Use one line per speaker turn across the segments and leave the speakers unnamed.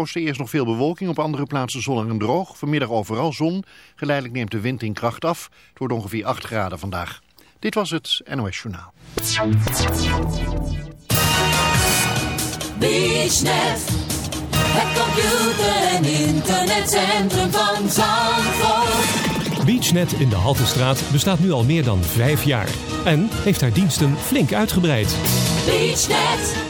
oosten eerst nog veel bewolking, op andere plaatsen zonnig en droog. Vanmiddag overal zon. Geleidelijk neemt de wind in kracht af. Het wordt ongeveer 8 graden vandaag. Dit was het NOS Journaal.
BeachNet, het computer- en internetcentrum van Zandvoort.
BeachNet in de Haltestraat bestaat nu al meer dan vijf jaar. En heeft haar diensten flink uitgebreid.
BeachNet,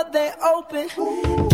But they open.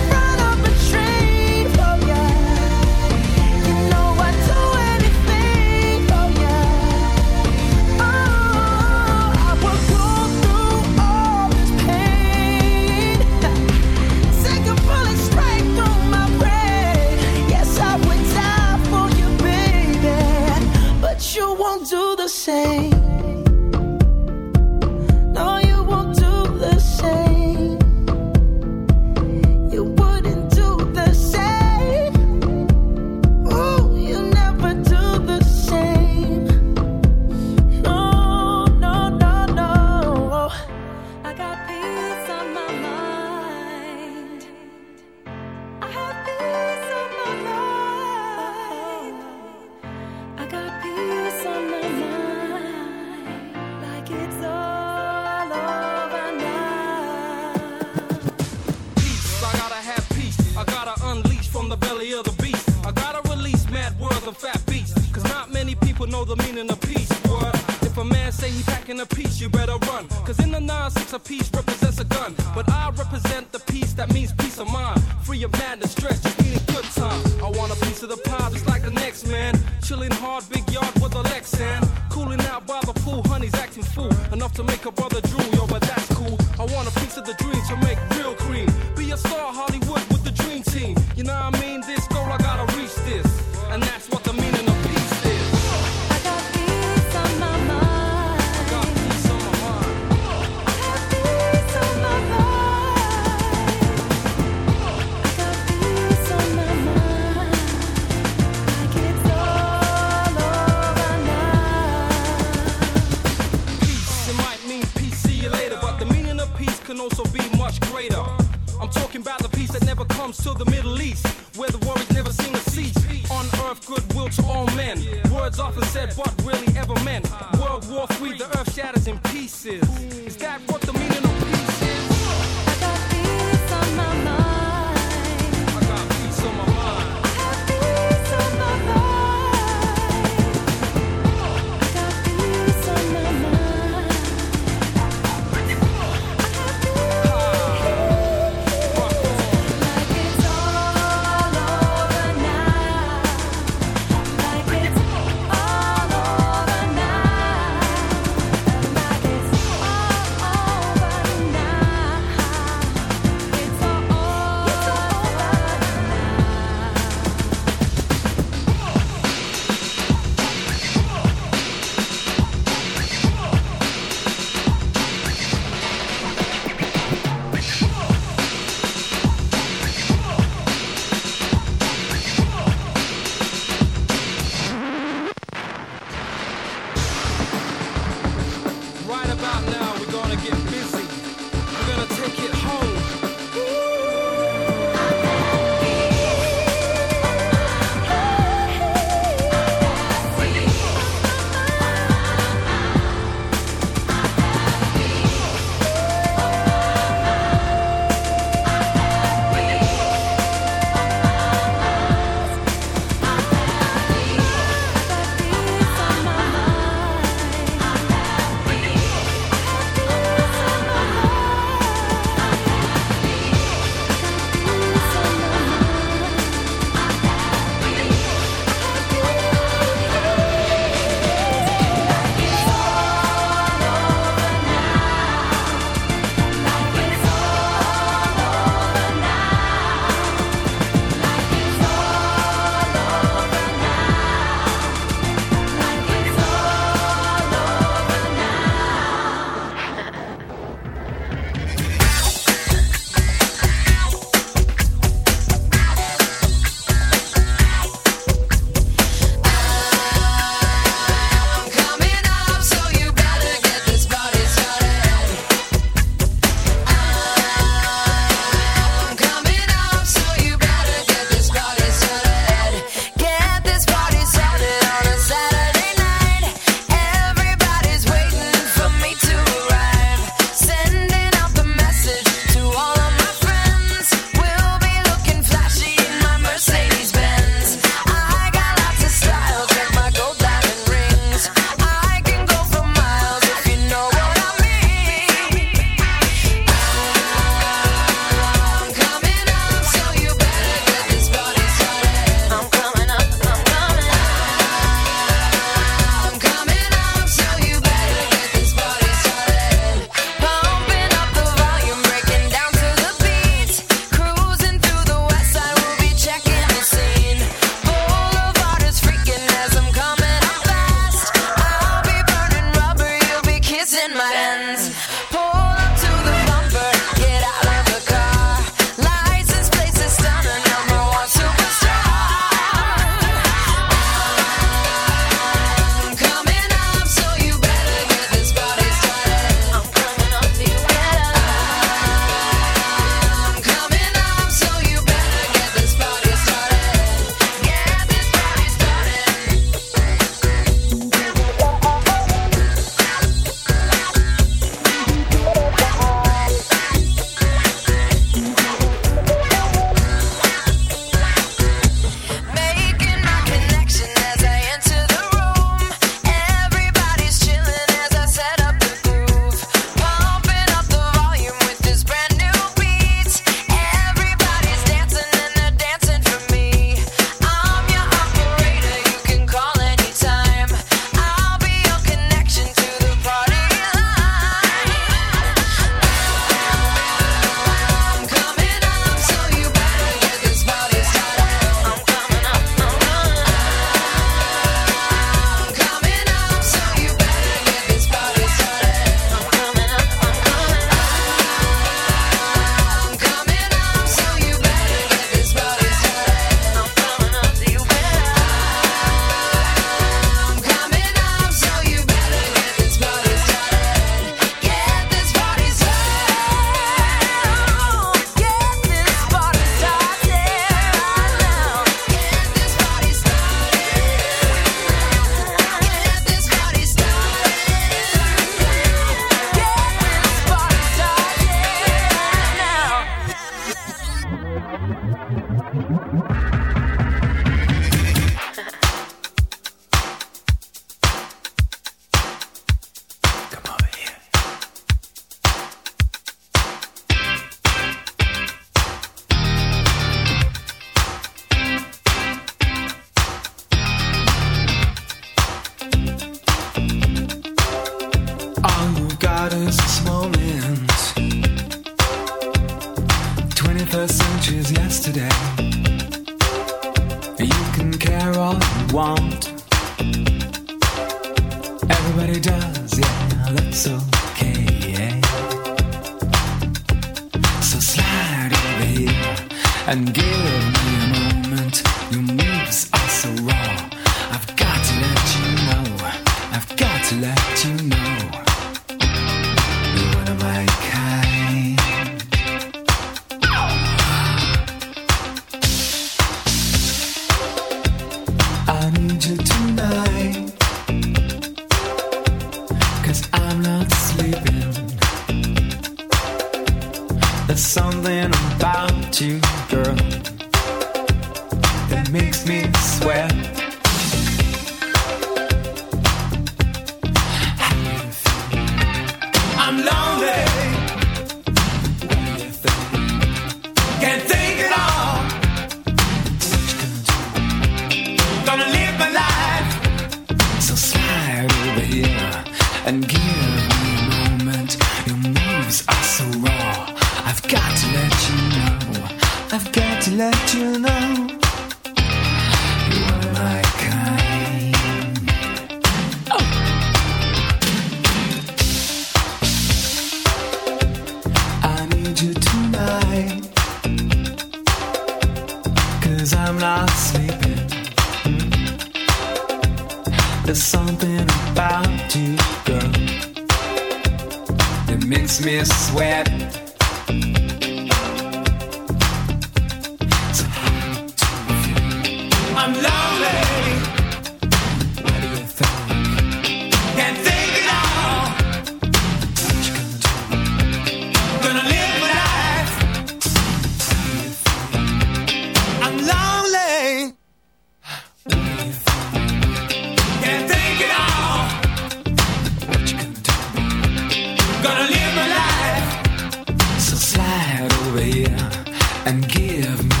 and give me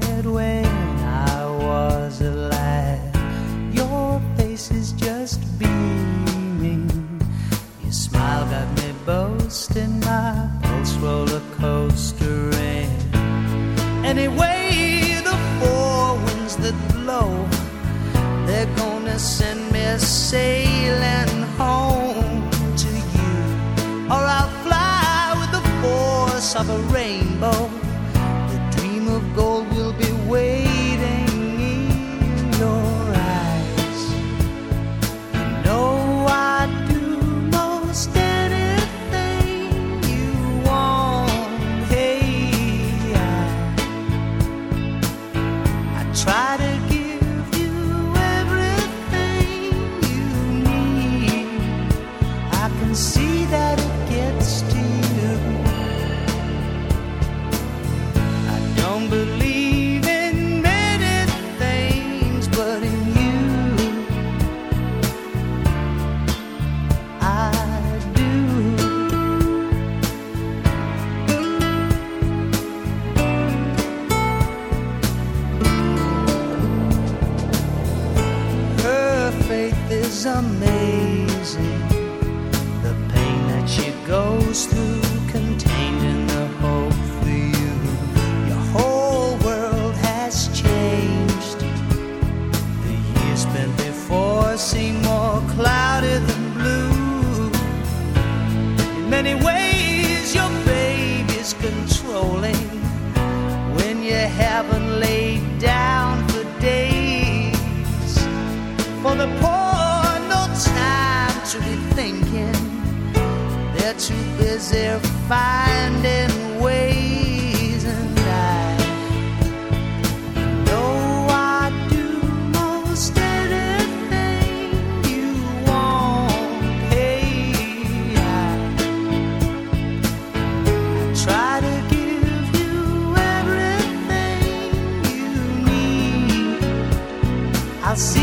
Had when I was a lad. Your face is just beaming, your smile got me boasting, my pulse roller coaster coastering. Anyway, the four winds that blow, they're gonna send me sailing home to you, or I'll fly with the force of a rainbow. some thinking they're too busy finding ways and I know I do most anything you want hey I, I try to give you everything you need. I'll see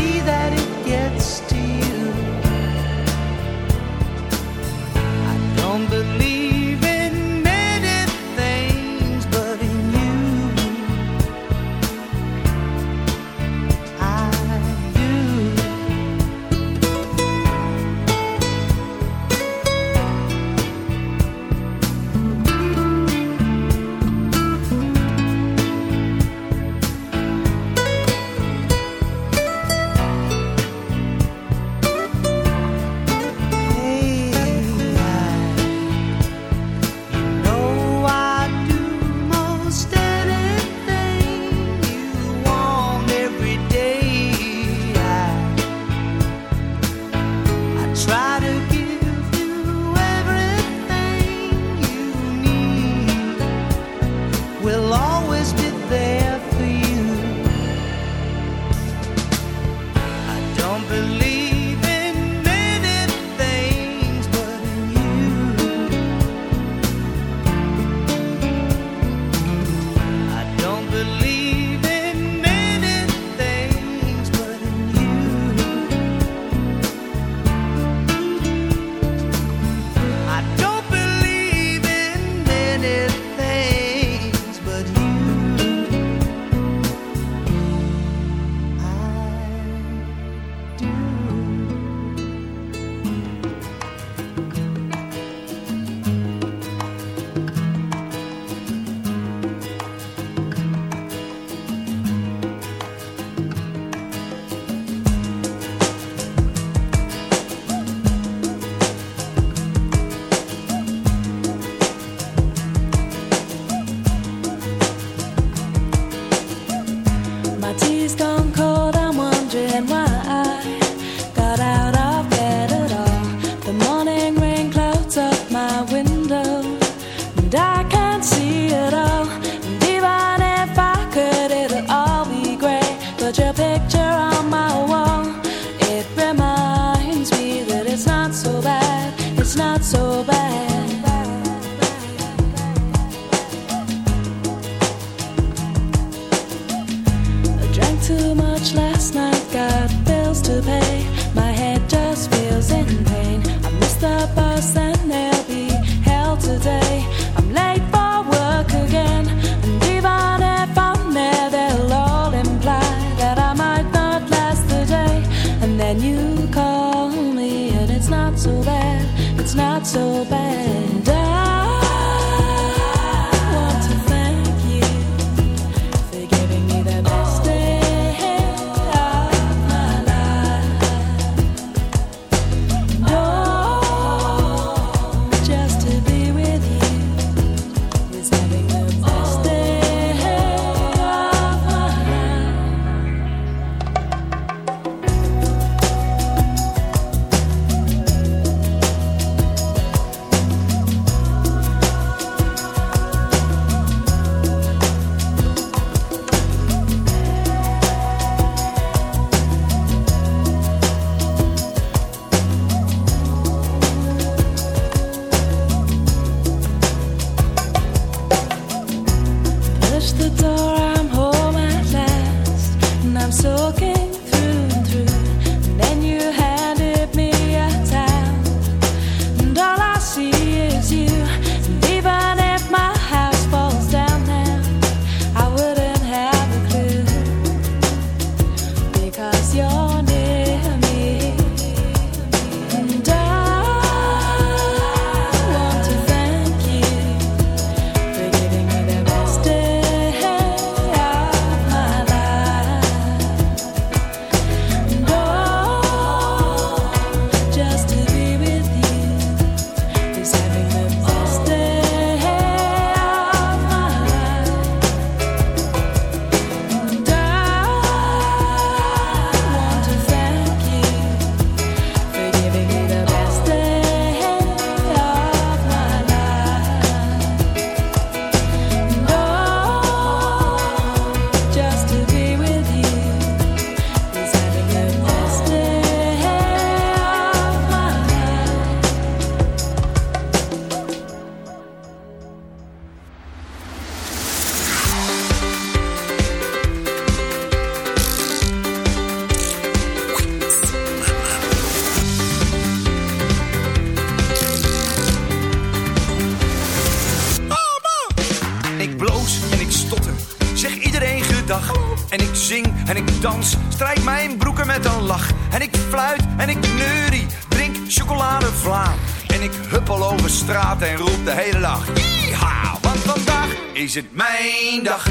zing en ik dans, strijk mijn broeken met een lach. En ik fluit en ik neurie, drink chocoladevla. En ik huppel over straat en roep de hele dag. Yeeha, want vandaag is het mijn dag.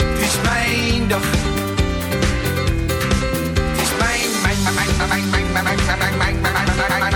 Het is mijn dag. Het is mijn, mijn, mijn, mijn, mijn, mijn, mijn, mijn, mijn, mijn, mijn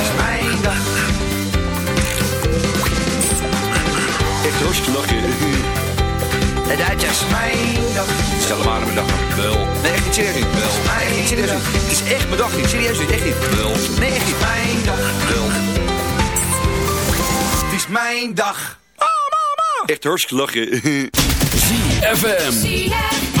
Echt hartstikke lachen.
De Duitsers.
Mijn dag.
Stel hem aan mijn dag. Wel.
Nee, echt niet serieus. Wel. Echt niet serieus. Het is echt mijn dag niet. Serieus niet. Echt niet.
Wel.
Nee, echt niet. Mijn dag.
Wel.
Het is mijn dag.
Echt hartstikke lachen.
ZFM.
ZFM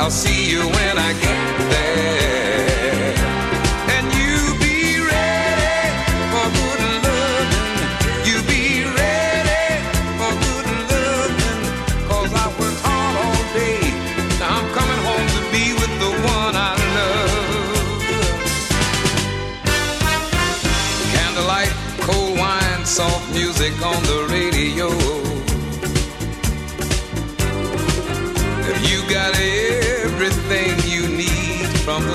I'll see you when I get there. And you be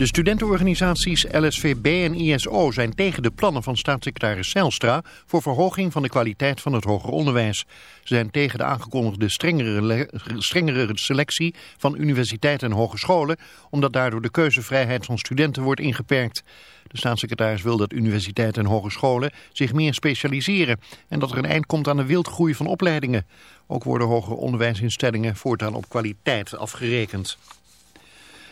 De studentenorganisaties LSVB en ISO zijn tegen de plannen van staatssecretaris Zijlstra voor verhoging van de kwaliteit van het hoger onderwijs. Ze zijn tegen de aangekondigde strengere, strengere selectie van universiteiten en hogescholen, omdat daardoor de keuzevrijheid van studenten wordt ingeperkt. De staatssecretaris wil dat universiteiten en hogescholen zich meer specialiseren en dat er een eind komt aan de wildgroei van opleidingen. Ook worden hogere onderwijsinstellingen voortaan op kwaliteit afgerekend.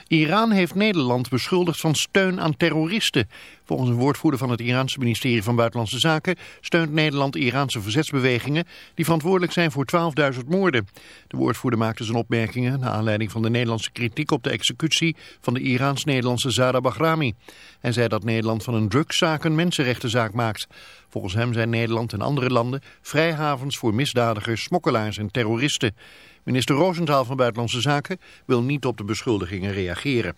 Iran heeft Nederland beschuldigd van steun aan terroristen. Volgens een woordvoerder van het Iraanse ministerie van Buitenlandse Zaken steunt Nederland Iraanse verzetsbewegingen die verantwoordelijk zijn voor 12.000 moorden. De woordvoerder maakte zijn opmerkingen naar aanleiding van de Nederlandse kritiek op de executie van de Iraans-Nederlandse Zara Bahrami. Hij zei dat Nederland van een drugszaak een mensenrechtenzaak maakt. Volgens hem zijn Nederland en andere landen vrijhavens voor misdadigers, smokkelaars en terroristen. Minister Roosentaal van Buitenlandse Zaken wil niet op de beschuldigingen reageren.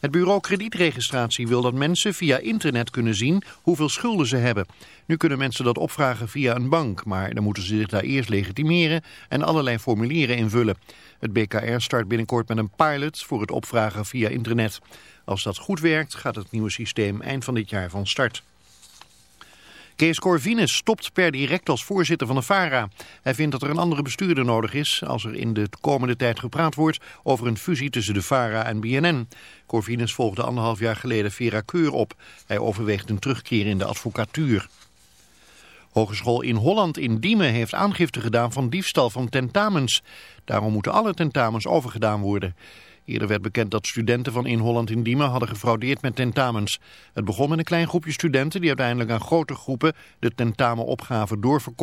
Het bureau kredietregistratie wil dat mensen via internet kunnen zien hoeveel schulden ze hebben. Nu kunnen mensen dat opvragen via een bank, maar dan moeten ze zich daar eerst legitimeren en allerlei formulieren invullen. Het BKR start binnenkort met een pilot voor het opvragen via internet. Als dat goed werkt, gaat het nieuwe systeem eind van dit jaar van start. Kees Corvinus stopt per direct als voorzitter van de VARA. Hij vindt dat er een andere bestuurder nodig is als er in de komende tijd gepraat wordt over een fusie tussen de VARA en BNN. Corvinus volgde anderhalf jaar geleden Vera Keur op. Hij overweegt een terugkeer in de advocatuur. Hogeschool in Holland in Diemen heeft aangifte gedaan van diefstal van tentamens. Daarom moeten alle tentamens overgedaan worden. Eerder werd bekend dat studenten van In Holland in Diemen hadden gefraudeerd met tentamens. Het begon met een klein groepje studenten die uiteindelijk aan grote groepen de tentamenopgave doorverkocht.